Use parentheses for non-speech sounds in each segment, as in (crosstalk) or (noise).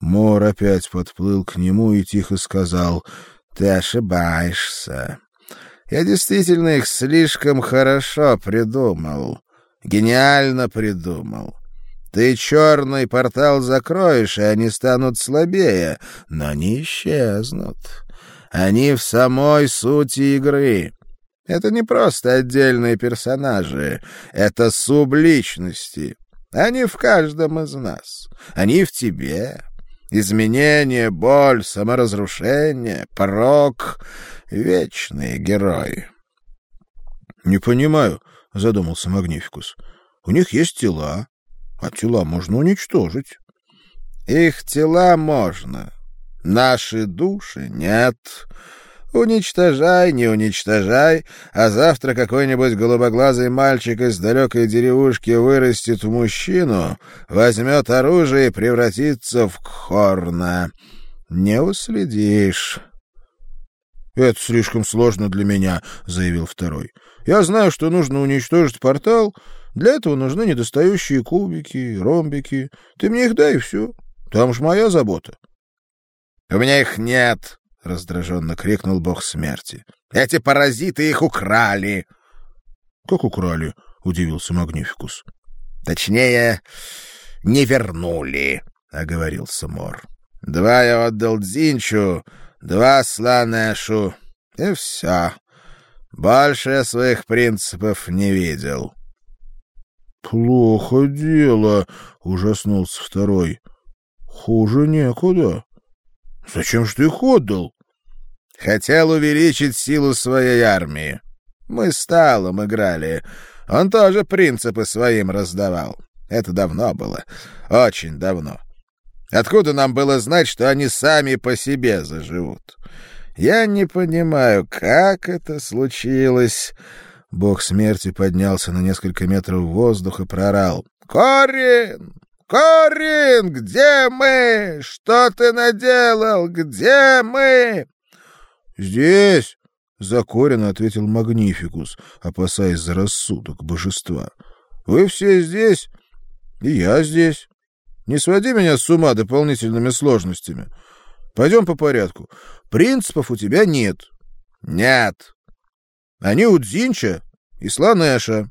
Мор опять подплыл к нему и тихо сказал, «Ты ошибаешься. Я действительно их слишком хорошо придумал, гениально придумал. Ты черный портал закроешь, и они станут слабее, но не исчезнут. Они в самой сути игры. Это не просто отдельные персонажи, это субличности. Они в каждом из нас. Они в тебе. Изменение, боль, саморазрушение, порог — вечные герои. — Не понимаю, — задумался Магнификус. — У них есть тела, а тела можно уничтожить. — Их тела можно, наши души нет. Уничтожай, не уничтожай, а завтра какой-нибудь голубоглазый мальчик из далекой деревушки вырастет в мужчину, возьмет оружие и превратится в Кхорна. Не уследишь. — Это слишком сложно для меня, — заявил второй. — Я знаю, что нужно уничтожить портал. Для этого нужны недостающие кубики, ромбики. Ты мне их дай, и все. Там ж моя забота. — У меня их нет, — раздраженно крикнул бог смерти. «Эти паразиты их украли!» «Как украли?» — удивился Магнификус. «Точнее, не вернули», — оговорился Мор. «Два я отдал Дзинчу, два Сланешу, и все. Больше я своих принципов не видел». «Плохо дело», — ужаснулся второй. «Хуже некуда». Зачем же ты их отдал? Хотел увеличить силу своей армии. Мы с Талом играли. Он тоже принципы своим раздавал. Это давно было. Очень давно. Откуда нам было знать, что они сами по себе заживут? Я не понимаю, как это случилось. Бог смерти поднялся на несколько метров в воздух и прорал. «Корин! Корин! Где мы? Что ты наделал? Где мы?» «Здесь!» — закоренно ответил Магнификус, опасаясь за рассудок божества. «Вы все здесь, и я здесь. Не своди меня с ума дополнительными сложностями. Пойдем по порядку. Принципов у тебя нет». «Нет». «Они у Дзинча и Сланеша».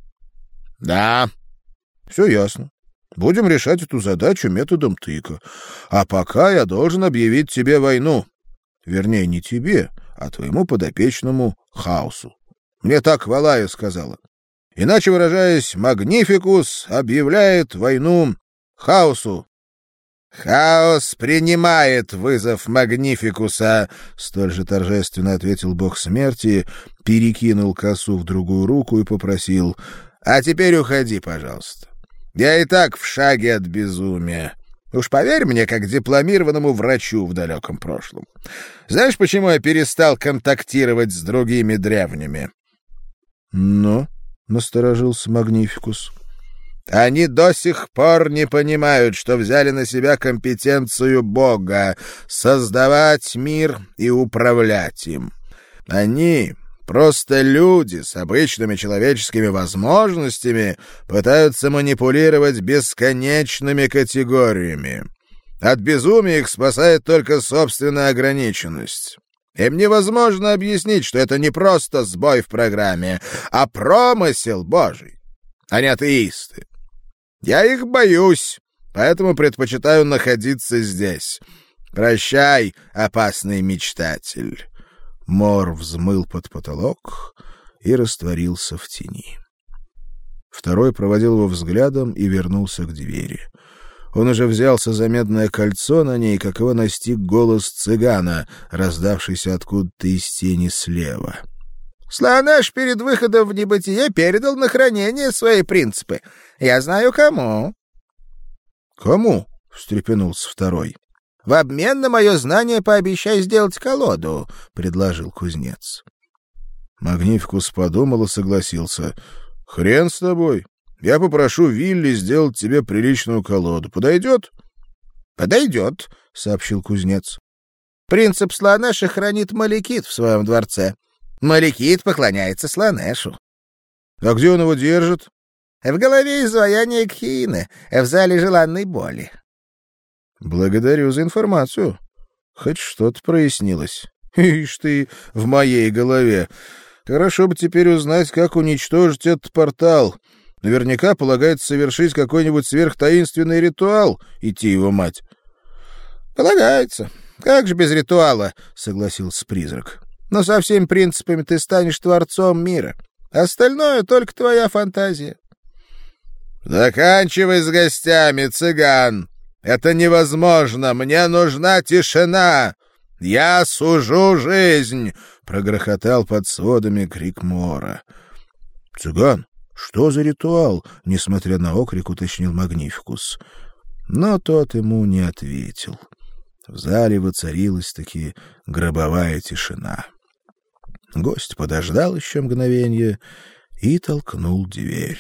«Да». «Все ясно. Будем решать эту задачу методом тыка. А пока я должен объявить тебе войну. Вернее, не тебе, а твоему подопечному хаосу. Мне так Валая сказала. Иначе выражаясь, Магнификус объявляет войну хаосу. «Хаос принимает вызов Магнификуса», — столь же торжественно ответил бог смерти, перекинул косу в другую руку и попросил, «А теперь уходи, пожалуйста. Я и так в шаге от безумия. Уж поверь мне, как дипломированному врачу в далеком прошлом. Знаешь, почему я перестал контактировать с другими древними? — Ну, — насторожился Магнификус. — Они до сих пор не понимают, что взяли на себя компетенцию Бога — создавать мир и управлять им. Они Просто люди с обычными человеческими возможностями пытаются манипулировать бесконечными категориями. От безумия их спасает только собственная ограниченность. Им невозможно объяснить, что это не просто сбой в программе, а промысел Божий. Они атеисты. Я их боюсь, поэтому предпочитаю находиться здесь. Прощай, опасный мечтатель. Мор взмыл под потолок и растворился в тени. Второй проводил его взглядом и вернулся к двери. Он уже взялся за медное кольцо на ней, как его настиг голос цыгана, раздавшийся откуда-то из тени слева. — Слонаш перед выходом в небытие передал на хранение свои принципы. Я знаю, кому. — Кому? — встрепенулся второй. В обмен на мое знание пообещай сделать колоду, — предложил кузнец. Магнификус подумал и согласился. — Хрен с тобой. Я попрошу Вилли сделать тебе приличную колоду. Подойдет? — Подойдет, — сообщил кузнец. — Принцип Слонеша хранит Маликит в своем дворце. Маликит поклоняется Слонешу. — А где он его держит? — В голове изваяния Кхины, в зале желанной боли. Благодарю за информацию. Хоть что-то прояснилось. (laughs) Ишь ты, в моей голове. Хорошо бы теперь узнать, как уничтожить этот портал. Наверняка полагается совершить какой-нибудь сверхтаинственный ритуал, идти его мать. — Полагается. Как же без ритуала, — согласился призрак. — Но со всеми принципами ты станешь творцом мира. Остальное — только твоя фантазия. — Заканчивай с гостями, цыган. Это невозможно. Мне нужна тишина. Я сужу жизнь, — прогрохотал под сводами крик Мора. — Цыган, что за ритуал? — несмотря на окрик, уточнил Магнификус. Но тот ему не ответил. В зале воцарилась-таки гробовая тишина. Гость подождал еще мгновение и толкнул дверь.